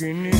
Kini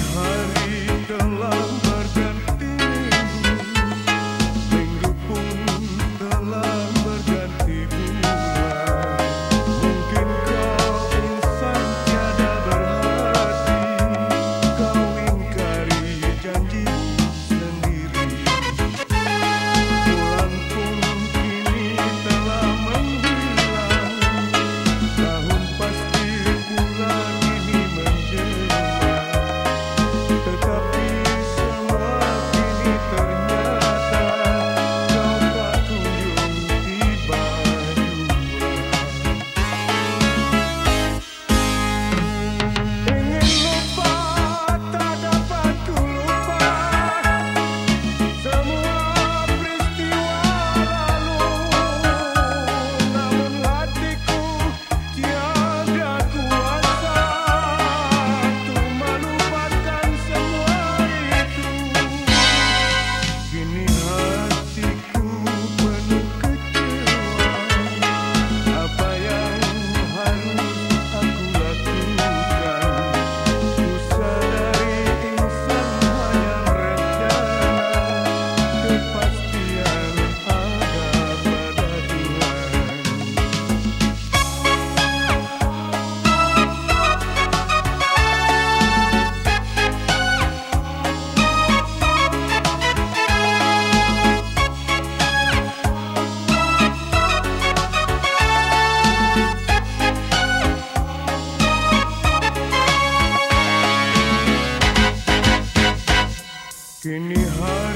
Kini hari